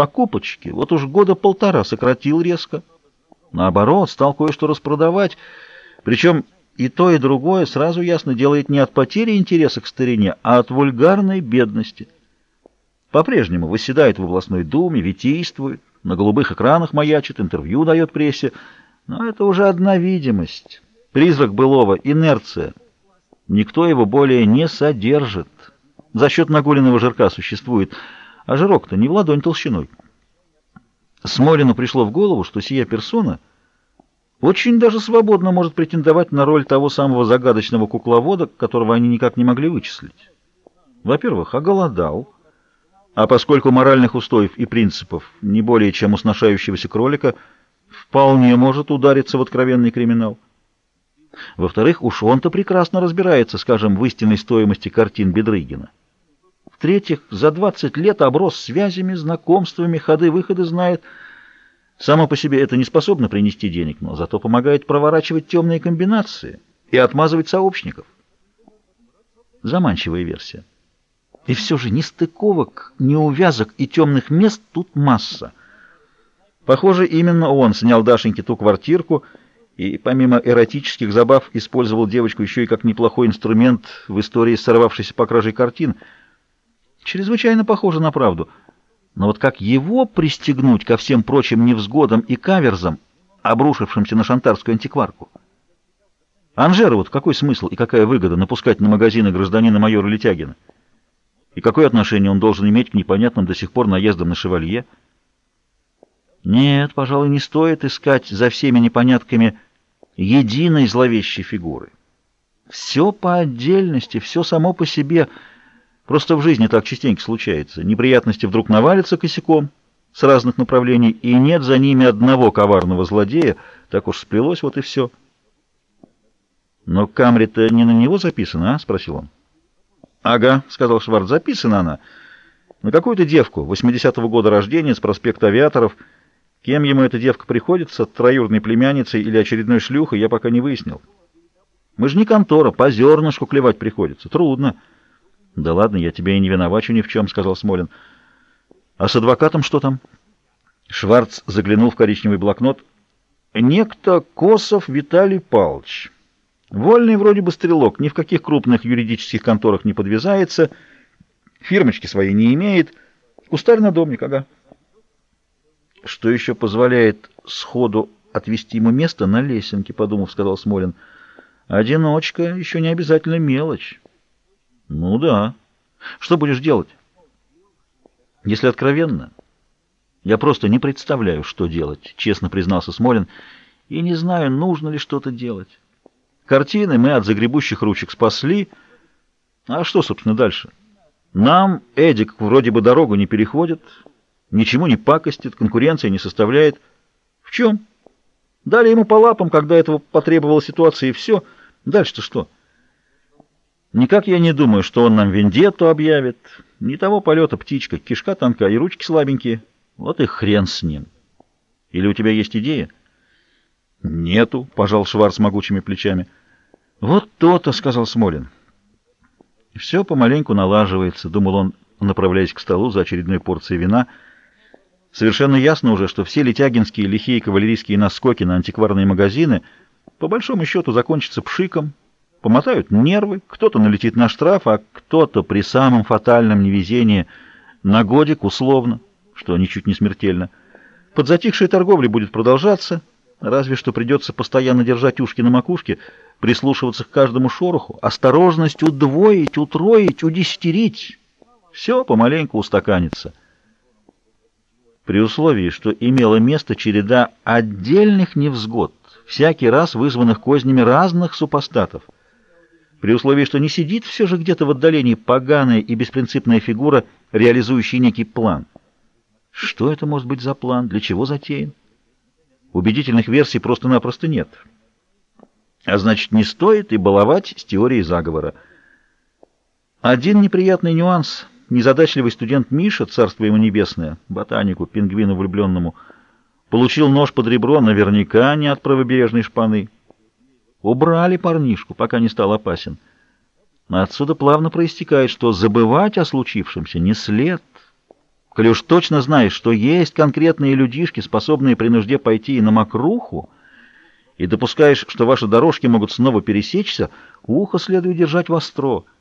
Покупочки вот уж года полтора сократил резко. Наоборот, стал кое-что распродавать, причем и то, и другое сразу ясно делает не от потери интереса к старине, а от вульгарной бедности. По-прежнему восседает в областной думе, витийствует, на голубых экранах маячит, интервью дает прессе, но это уже одна видимость. Призрак былого, инерция. Никто его более не содержит. За счет нагуленного жирка существует, а жирок-то не в ладонь толщиной. Смолину пришло в голову, что сия персона очень даже свободно может претендовать на роль того самого загадочного кукловода, которого они никак не могли вычислить. Во-первых, оголодал, а поскольку моральных устоев и принципов не более чем у сношающегося кролика, вполне может удариться в откровенный криминал. Во-вторых, уж он-то прекрасно разбирается, скажем, в истинной стоимости картин Бедрыгина. В-третьих, за 20 лет оброс связями, знакомствами, ходы-выходы знает. Само по себе это не способно принести денег, но зато помогает проворачивать темные комбинации и отмазывать сообщников. Заманчивая версия. И все же ни стыковок, ни увязок и темных мест тут масса. Похоже, именно он снял Дашеньке ту квартирку и, помимо эротических забав, использовал девочку еще и как неплохой инструмент в истории сорвавшейся по краже картин — Чрезвычайно похоже на правду. Но вот как его пристегнуть ко всем прочим невзгодам и каверзам, обрушившимся на шантарскую антикварку? Анжера вот какой смысл и какая выгода напускать на магазины гражданина майора Летягина? И какое отношение он должен иметь к непонятным до сих пор наездам на шевалье? Нет, пожалуй, не стоит искать за всеми непонятками единой зловещей фигуры. Все по отдельности, все само по себе — Просто в жизни так частенько случается. Неприятности вдруг навалятся косяком с разных направлений, и нет за ними одного коварного злодея. Так уж сплелось, вот и все. «Но Камри-то не на него записана, а?» — спросил он. «Ага», — сказал Шварц, — «записана она. На какую-то девку, 80-го года рождения, с проспекта Авиаторов. Кем ему эта девка приходится, троюродной племянницей или очередной шлюхой, я пока не выяснил. Мы же не контора, по зернышку клевать приходится. Трудно». «Да ладно, я тебя и не виновачу ни в чем», — сказал Смолин. «А с адвокатом что там?» Шварц заглянул в коричневый блокнот. «Некто Косов Виталий Павлович. Вольный вроде бы стрелок, ни в каких крупных юридических конторах не подвязается, фирмочки своей не имеет. Кустарь-надомник, ага». «Что еще позволяет сходу отвести ему место на лесенке?» — подумав, сказал Смолин. «Одиночка еще не обязательно мелочь». Ну да. Что будешь делать? Если откровенно, я просто не представляю, что делать, честно признался Смолин, и не знаю, нужно ли что-то делать. Картины мы от загребущих ручек спасли, а что, собственно, дальше? Нам Эдик вроде бы дорогу не переходит, ничему не пакостит, конкуренции не составляет. В чем? Дали ему по лапам, когда этого потребовала ситуация, и все. Дальше-то что? — Никак я не думаю, что он нам вендетту объявит. Не того полета птичка, кишка тонка и ручки слабенькие. Вот и хрен с ним. Или у тебя есть идея? Нету, пожал Шварц могучими плечами. Вот то-то, сказал Смолин. Все помаленьку налаживается, думал он, направляясь к столу за очередной порцией вина. Совершенно ясно уже, что все летягинские лихие кавалерийские наскоки на антикварные магазины по большому счету закончатся пшиком, Помотают нервы, кто-то налетит на штраф, а кто-то при самом фатальном невезении на годик условно, что ничуть не смертельно. Подзатихшая торговля будет продолжаться, разве что придется постоянно держать ушки на макушке, прислушиваться к каждому шороху, осторожность удвоить, утроить, удесятерить. Все помаленьку устаканится. При условии, что имела место череда отдельных невзгод, всякий раз вызванных кознями разных супостатов — при условии, что не сидит все же где-то в отдалении поганая и беспринципная фигура, реализующая некий план. Что это может быть за план? Для чего затеян? Убедительных версий просто-напросто нет. А значит, не стоит и баловать с теорией заговора. Один неприятный нюанс. Незадачливый студент Миша, царство ему небесное, ботанику, пингвину влюбленному, получил нож под ребро наверняка не от правобережной шпаны. Убрали парнишку, пока не стал опасен. Отсюда плавно проистекает, что забывать о случившемся не след. Коли уж точно знаешь, что есть конкретные людишки, способные при нужде пойти и на мокруху, и допускаешь, что ваши дорожки могут снова пересечься, ухо следует держать востро —